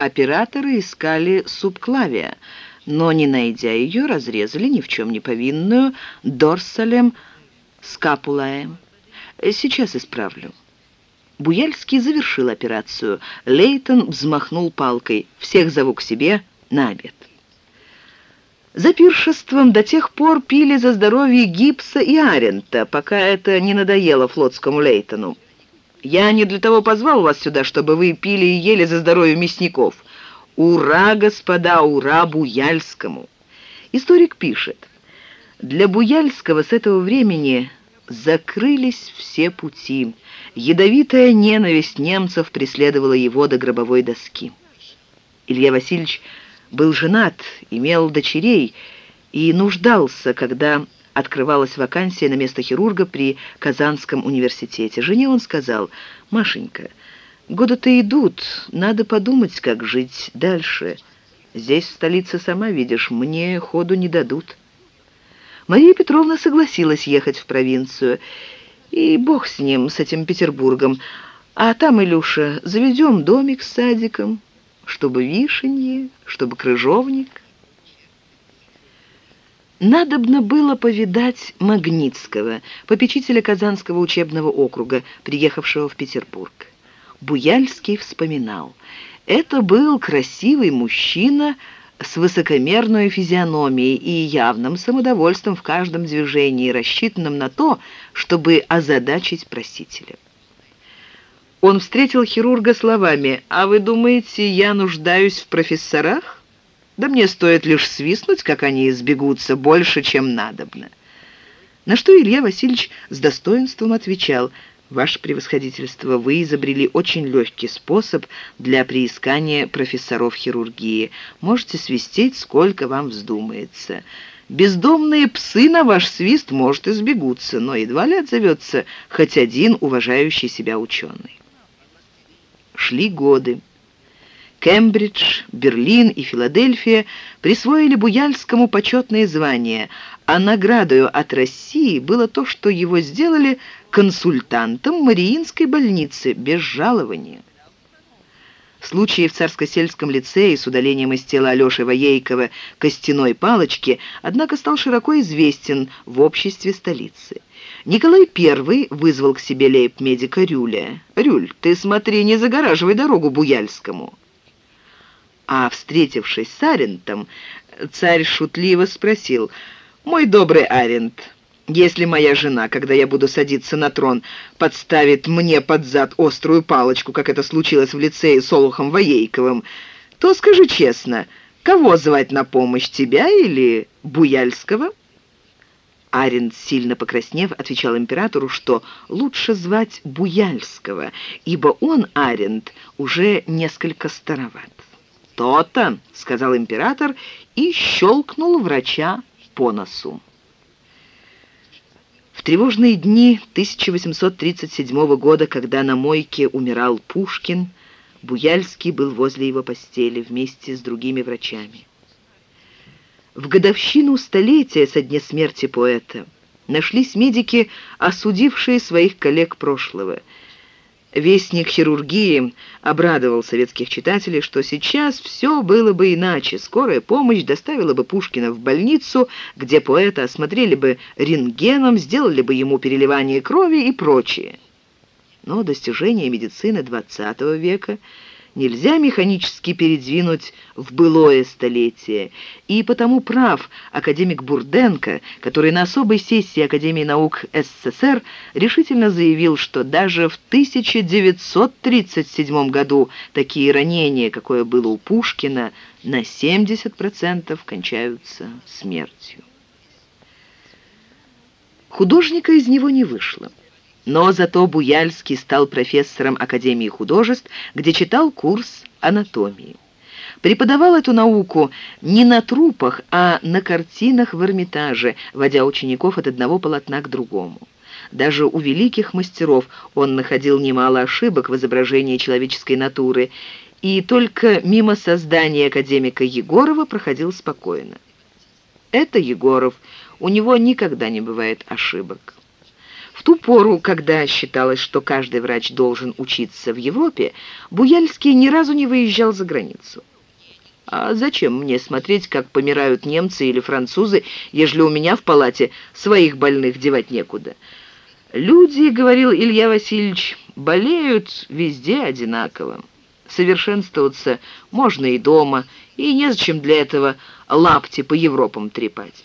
Операторы искали субклавия, но, не найдя ее, разрезали ни в чем не повинную дорсалем скапулаем. Сейчас исправлю. Буяльский завершил операцию. Лейтон взмахнул палкой. «Всех зову к себе на обед». За пиршеством до тех пор пили за здоровье Гипса и Арента, пока это не надоело флотскому Лейтону. Я не для того позвал вас сюда, чтобы вы пили и ели за здоровье мясников. Ура, господа, ура Буяльскому!» Историк пишет, «Для Буяльского с этого времени закрылись все пути. Ядовитая ненависть немцев преследовала его до гробовой доски». Илья Васильевич был женат, имел дочерей и нуждался, когда открывалась вакансия на место хирурга при Казанском университете. Жене он сказал, «Машенька, годы-то идут, надо подумать, как жить дальше. Здесь, в столице, сама видишь, мне ходу не дадут». Мария Петровна согласилась ехать в провинцию, и бог с ним, с этим Петербургом. А там, Илюша, заведем домик с садиком, чтобы вишенье, чтобы крыжовник. Надобно было повидать Магнитского, попечителя Казанского учебного округа, приехавшего в Петербург. Буяльский вспоминал. Это был красивый мужчина с высокомерной физиономией и явным самодовольством в каждом движении, рассчитанным на то, чтобы озадачить просителя. Он встретил хирурга словами «А вы думаете, я нуждаюсь в профессорах?» Да мне стоит лишь свистнуть, как они избегутся, больше, чем надобно». На что Илья Васильевич с достоинством отвечал, «Ваше превосходительство, вы изобрели очень легкий способ для приискания профессоров хирургии. Можете свистеть, сколько вам вздумается. Бездомные псы на ваш свист, может, избегутся, но едва ли отзовется хоть один уважающий себя ученый». Шли годы. Кембридж, Берлин и Филадельфия присвоили Буяльскому почетные звания, а наградою от России было то, что его сделали консультантом Мариинской больницы без жалования. Случай в Царско-сельском лицее с удалением из тела Алеши Воейкова костяной палочки, однако стал широко известен в обществе столицы. Николай I вызвал к себе лейб-медика Рюля. «Рюль, ты смотри, не загораживай дорогу Буяльскому». А, встретившись с Арентом, царь шутливо спросил, «Мой добрый Арент, если моя жена, когда я буду садиться на трон, подставит мне под зад острую палочку, как это случилось в лицее с Олухом Воейковым, то скажи честно, кого звать на помощь, тебя или Буяльского?» Арент, сильно покраснев, отвечал императору, что лучше звать Буяльского, ибо он, Арент, уже несколько староват. «То-то», — сказал император и щелкнул врача по носу. В тревожные дни 1837 года, когда на мойке умирал Пушкин, Буяльский был возле его постели вместе с другими врачами. В годовщину столетия со дня смерти поэта нашлись медики, осудившие своих коллег прошлого — Вестник хирургии обрадовал советских читателей, что сейчас все было бы иначе. Скорая помощь доставила бы Пушкина в больницу, где поэта осмотрели бы рентгеном, сделали бы ему переливание крови и прочее. Но достижения медицины XX века – нельзя механически передвинуть в былое столетие. И потому прав академик Бурденко, который на особой сессии Академии наук СССР решительно заявил, что даже в 1937 году такие ранения, какое было у Пушкина, на 70% кончаются смертью. Художника из него не вышло. Но зато Буяльский стал профессором Академии художеств, где читал курс анатомии. Преподавал эту науку не на трупах, а на картинах в Эрмитаже, водя учеников от одного полотна к другому. Даже у великих мастеров он находил немало ошибок в изображении человеческой натуры, и только мимо создания академика Егорова проходил спокойно. Это Егоров, у него никогда не бывает ошибок. В ту пору, когда считалось, что каждый врач должен учиться в Европе, Буяльский ни разу не выезжал за границу. А зачем мне смотреть, как помирают немцы или французы, ежели у меня в палате своих больных девать некуда? Люди, говорил Илья Васильевич, болеют везде одинаково. Совершенствоваться можно и дома, и незачем для этого лапти по Европам трепать.